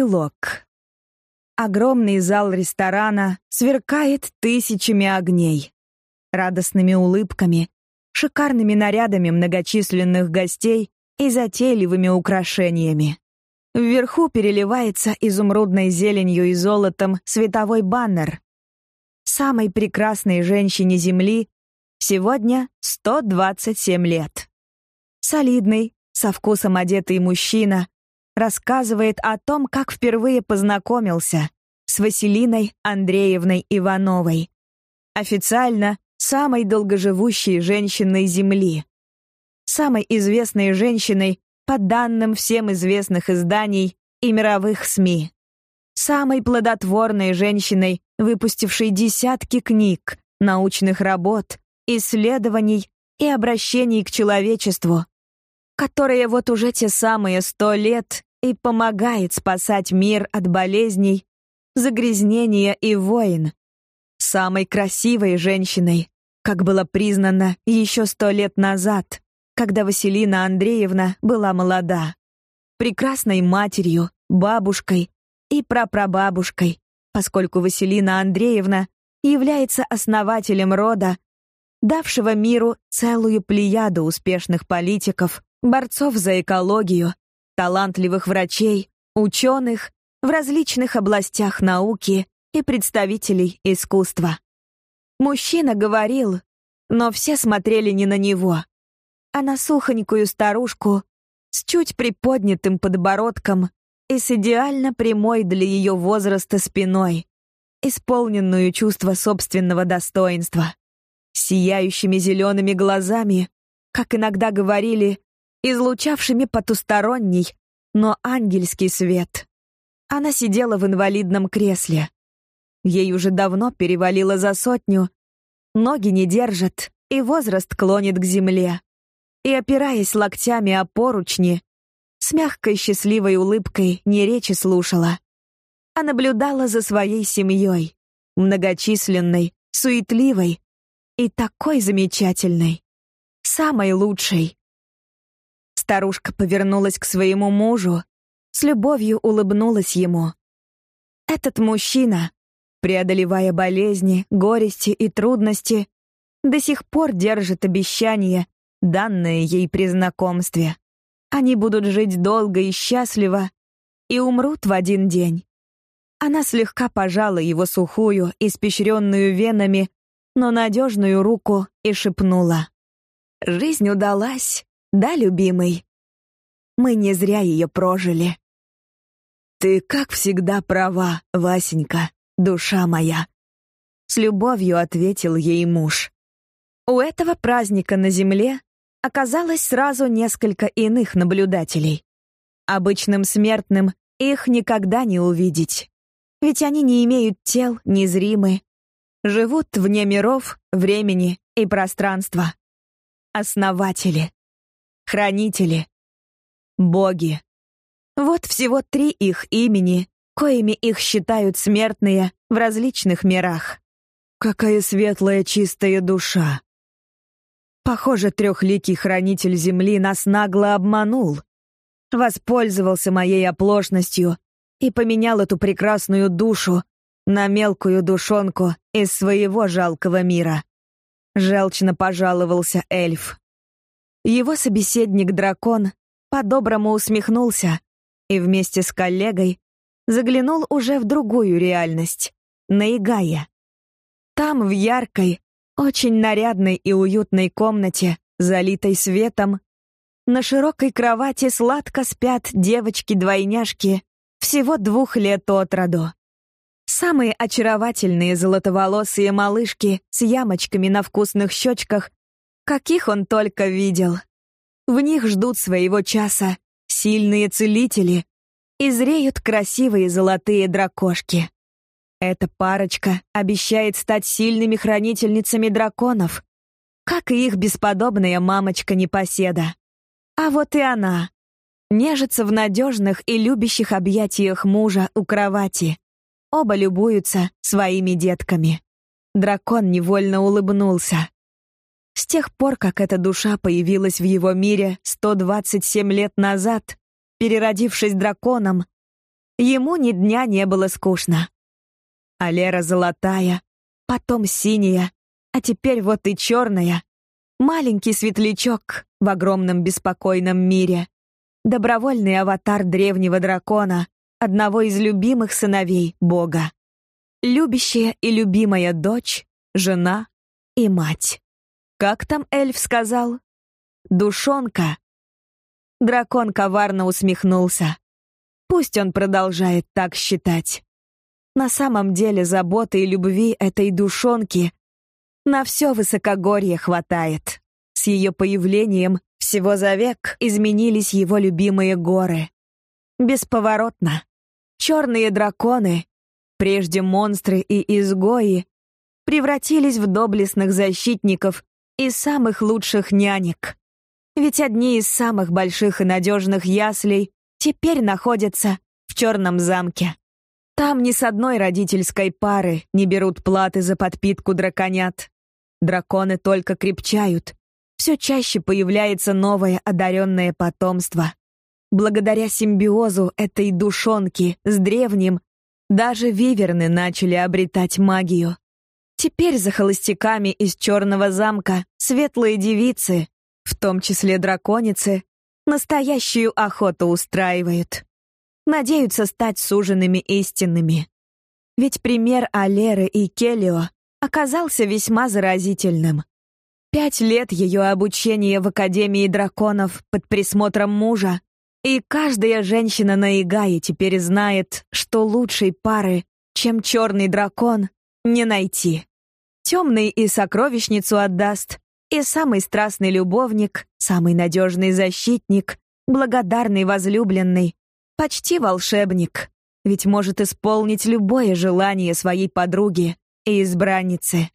Эпилог. Огромный зал ресторана сверкает тысячами огней, радостными улыбками, шикарными нарядами многочисленных гостей и затейливыми украшениями. Вверху переливается изумрудной зеленью и золотом световой баннер. Самой прекрасной женщине Земли сегодня 127 лет. Солидный, со вкусом одетый мужчина рассказывает о том, как впервые познакомился с Василиной Андреевной Ивановой, официально самой долгоживущей женщиной Земли, самой известной женщиной по данным всем известных изданий и мировых СМИ. Самой плодотворной женщиной, выпустившей десятки книг, научных работ, исследований и обращений к человечеству, которая вот уже те самые сто лет и помогает спасать мир от болезней, загрязнения и войн. Самой красивой женщиной, как было признано еще сто лет назад, когда Василина Андреевна была молода. Прекрасной матерью, бабушкой и прапрабабушкой, поскольку Василина Андреевна является основателем рода, давшего миру целую плеяду успешных политиков, борцов за экологию, талантливых врачей, ученых в различных областях науки и представителей искусства. Мужчина говорил, но все смотрели не на него, а на сухонькую старушку с чуть приподнятым подбородком и с идеально прямой для ее возраста спиной, исполненную чувства собственного достоинства, сияющими зелеными глазами, как иногда говорили, излучавшими потусторонний, но ангельский свет. Она сидела в инвалидном кресле. Ей уже давно перевалило за сотню, ноги не держат, и возраст клонит к земле и, опираясь локтями о поручни, с мягкой счастливой улыбкой не речи слушала, а наблюдала за своей семьей, многочисленной, суетливой и такой замечательной, самой лучшей. Старушка повернулась к своему мужу, с любовью улыбнулась ему. Этот мужчина, преодолевая болезни, горести и трудности, до сих пор держит обещание данное ей при знакомстве. Они будут жить долго и счастливо и умрут в один день. Она слегка пожала его сухую, испещренную венами, но надежную руку и шепнула. «Жизнь удалась, да, любимый? Мы не зря ее прожили». «Ты, как всегда, права, Васенька, душа моя», — с любовью ответил ей муж. У этого праздника на земле оказалось сразу несколько иных наблюдателей. Обычным смертным их никогда не увидеть, ведь они не имеют тел, незримы, живут вне миров, времени и пространства. Основатели, хранители, боги. Вот всего три их имени, коими их считают смертные в различных мирах. Какая светлая чистая душа, Похоже, трехликий хранитель земли нас нагло обманул. Воспользовался моей оплошностью и поменял эту прекрасную душу на мелкую душонку из своего жалкого мира. Желчно пожаловался эльф. Его собеседник-дракон по-доброму усмехнулся и вместе с коллегой заглянул уже в другую реальность, на Игая. Там, в яркой, очень нарядной и уютной комнате, залитой светом, на широкой кровати сладко спят девочки-двойняшки всего двух лет от роду. Самые очаровательные золотоволосые малышки с ямочками на вкусных щечках, каких он только видел. В них ждут своего часа сильные целители и зреют красивые золотые дракошки. Эта парочка обещает стать сильными хранительницами драконов, как и их бесподобная мамочка-непоседа. А вот и она. Нежится в надежных и любящих объятиях мужа у кровати. Оба любуются своими детками. Дракон невольно улыбнулся. С тех пор, как эта душа появилась в его мире 127 лет назад, переродившись драконом, Ему ни дня не было скучно. А Лера золотая, потом синяя, а теперь вот и черная. Маленький светлячок в огромном беспокойном мире. Добровольный аватар древнего дракона, одного из любимых сыновей Бога. Любящая и любимая дочь, жена и мать. Как там эльф сказал? Душонка. Дракон коварно усмехнулся. Пусть он продолжает так считать. На самом деле заботы и любви этой душонки на все высокогорье хватает. С ее появлением всего за век изменились его любимые горы. Бесповоротно. Черные драконы, прежде монстры и изгои, превратились в доблестных защитников и самых лучших нянек. Ведь одни из самых больших и надежных яслей теперь находятся в Черном замке. Там ни с одной родительской пары не берут платы за подпитку драконят. Драконы только крепчают. Все чаще появляется новое одаренное потомство. Благодаря симбиозу этой душонки с древним, даже виверны начали обретать магию. Теперь за холостяками из Черного замка светлые девицы, в том числе драконицы, настоящую охоту устраивают надеются стать суженными истинными. Ведь пример Алеры и Келио оказался весьма заразительным. Пять лет ее обучения в Академии драконов под присмотром мужа, и каждая женщина на Игае теперь знает, что лучшей пары, чем черный дракон, не найти. Темный и сокровищницу отдаст, и самый страстный любовник, самый надежный защитник, благодарный возлюбленный, Почти волшебник, ведь может исполнить любое желание своей подруги и избранницы.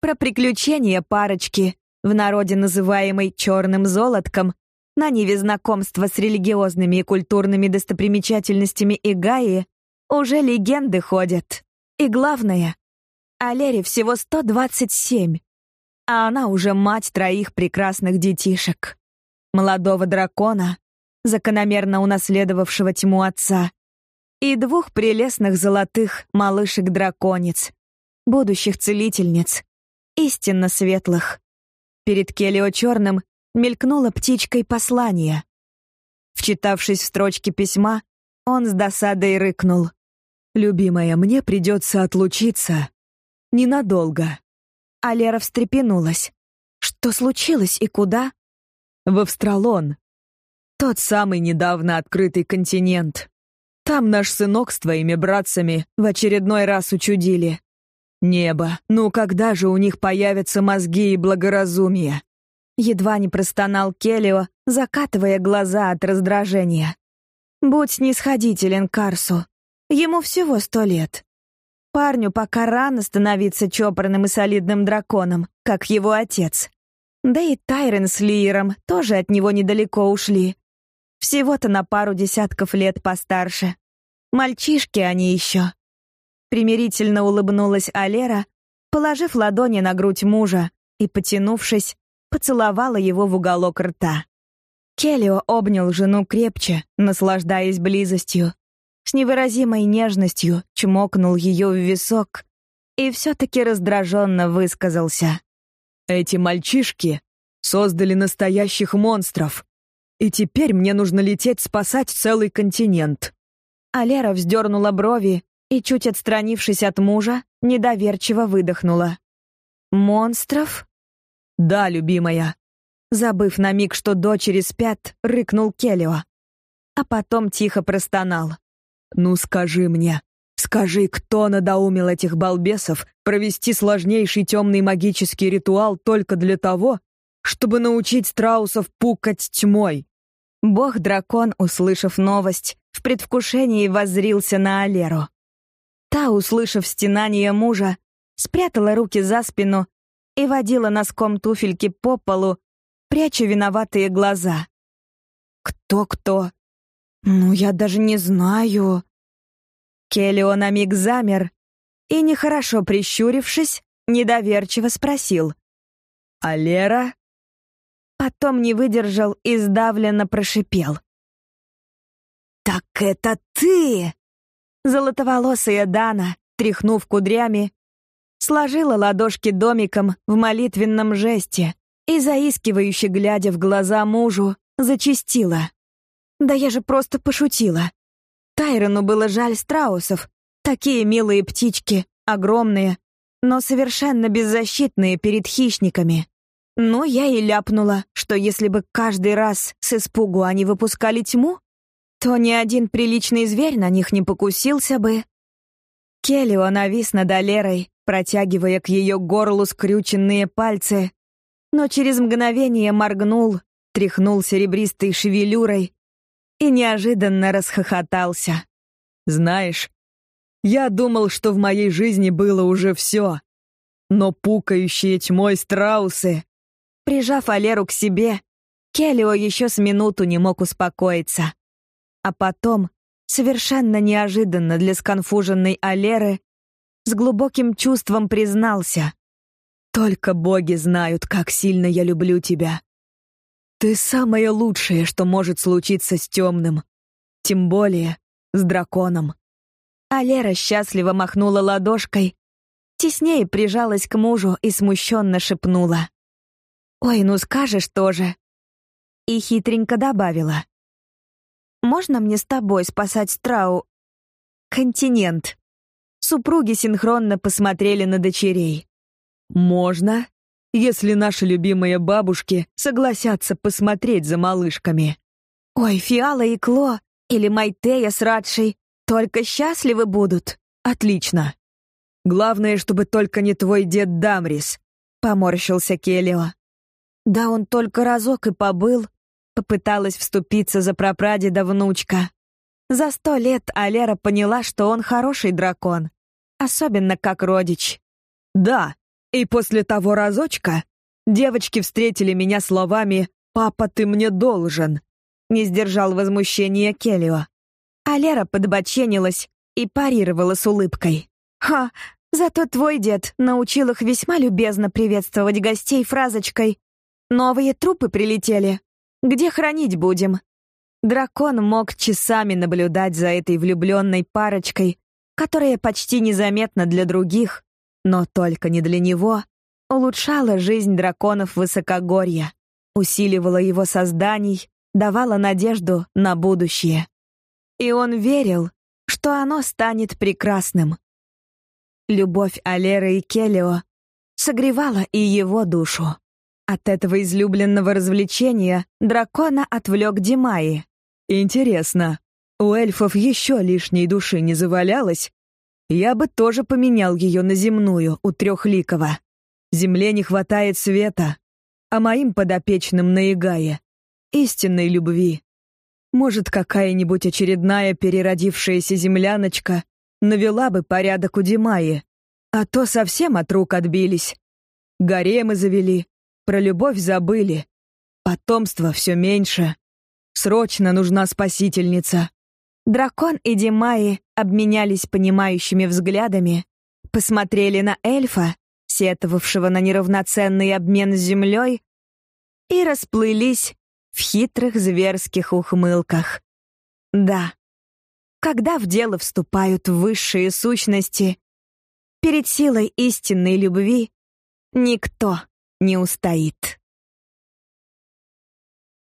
Про приключения парочки, в народе называемой «черным золотком», на ниве знакомства с религиозными и культурными достопримечательностями Игаи уже легенды ходят. И главное, Алере всего 127, а она уже мать троих прекрасных детишек. Молодого дракона, закономерно унаследовавшего тьму отца, и двух прелестных золотых малышек-драконец, будущих целительниц, истинно светлых. Перед Келио Черным мелькнула птичкой послание. Вчитавшись в строчки письма, он с досадой рыкнул. «Любимая, мне придется отлучиться. Ненадолго». А Лера встрепенулась. «Что случилось и куда?» «В Австралон. Тот самый недавно открытый континент. Там наш сынок с твоими братцами в очередной раз учудили. Небо, ну когда же у них появятся мозги и благоразумие? Едва не простонал Келлио, закатывая глаза от раздражения. Будь снисходителен Карсу. Ему всего сто лет. Парню пока рано становиться чопорным и солидным драконом, как его отец. Да и Тайрен с Лиером тоже от него недалеко ушли. Всего-то на пару десятков лет постарше. Мальчишки они еще. Примирительно улыбнулась Алера, положив ладони на грудь мужа и, потянувшись, поцеловала его в уголок рта. Келлио обнял жену крепче, наслаждаясь близостью. С невыразимой нежностью чмокнул ее в висок и все-таки раздраженно высказался. «Эти мальчишки создали настоящих монстров. И теперь мне нужно лететь спасать целый континент. Алера вздернула брови и, чуть отстранившись от мужа, недоверчиво выдохнула. «Монстров?» «Да, любимая». Забыв на миг, что дочери спят, рыкнул Келио. А потом тихо простонал. «Ну скажи мне, скажи, кто надоумил этих балбесов провести сложнейший темный магический ритуал только для того, чтобы научить страусов пукать тьмой?» Бог-дракон, услышав новость, в предвкушении воззрился на Алеру. Та, услышав стенание мужа, спрятала руки за спину и водила носком туфельки по полу, пряча виноватые глаза. «Кто-кто? Ну, я даже не знаю». Келлио на миг замер и, нехорошо прищурившись, недоверчиво спросил. «Алера?» Потом не выдержал и сдавленно прошипел. «Так это ты!» Золотоволосая Дана, тряхнув кудрями, сложила ладошки домиком в молитвенном жесте и, заискивающе глядя в глаза мужу, зачастила. «Да я же просто пошутила. Тайрону было жаль страусов. Такие милые птички, огромные, но совершенно беззащитные перед хищниками. Ну, я и ляпнула, что если бы каждый раз с испугу они выпускали тьму, то ни один приличный зверь на них не покусился бы. Келлио навис над Алерой, протягивая к ее горлу скрюченные пальцы, но через мгновение моргнул, тряхнул серебристой шевелюрой и неожиданно расхохотался. «Знаешь, я думал, что в моей жизни было уже все, но пукающие тьмой страусы...» Прижав Алеру к себе, Келлио еще с минуту не мог успокоиться. А потом, совершенно неожиданно для сконфуженной Алеры, с глубоким чувством признался. «Только боги знают, как сильно я люблю тебя. Ты самое лучшее, что может случиться с темным. Тем более с драконом». Алера счастливо махнула ладошкой, теснее прижалась к мужу и смущенно шепнула. «Ой, ну скажешь тоже». И хитренько добавила. Можно мне с тобой спасать Страу... континент?» Супруги синхронно посмотрели на дочерей. «Можно, если наши любимые бабушки согласятся посмотреть за малышками». «Ой, Фиала и Кло или Майтея с Радшей только счастливы будут. Отлично». «Главное, чтобы только не твой дед Дамрис», — поморщился Келио. «Да он только разок и побыл, Попыталась вступиться за прапрадеда внучка. За сто лет Алера поняла, что он хороший дракон. Особенно как родич. Да, и после того разочка девочки встретили меня словами «Папа, ты мне должен», — не сдержал возмущения Келлио. Алера подбоченилась и парировала с улыбкой. «Ха, зато твой дед научил их весьма любезно приветствовать гостей фразочкой «Новые трупы прилетели». Где хранить будем? Дракон мог часами наблюдать за этой влюбленной парочкой, которая почти незаметна для других, но только не для него, улучшала жизнь драконов высокогорья, усиливала его созданий, давала надежду на будущее. И он верил, что оно станет прекрасным. Любовь Алеры и Келио согревала и его душу. От этого излюбленного развлечения дракона отвлек Димаи. «Интересно, у эльфов еще лишней души не завалялось? Я бы тоже поменял ее на земную у Трехликова. Земле не хватает света, а моим подопечным на Игае — истинной любви. Может, какая-нибудь очередная переродившаяся земляночка навела бы порядок у Димаи, а то совсем от рук отбились. Гаремы завели, про любовь забыли. Потомства все меньше. Срочно нужна спасительница. Дракон и Димаи обменялись понимающими взглядами, посмотрели на эльфа, сетовавшего на неравноценный обмен с землей, и расплылись в хитрых зверских ухмылках. Да, когда в дело вступают высшие сущности, перед силой истинной любви никто не устоит.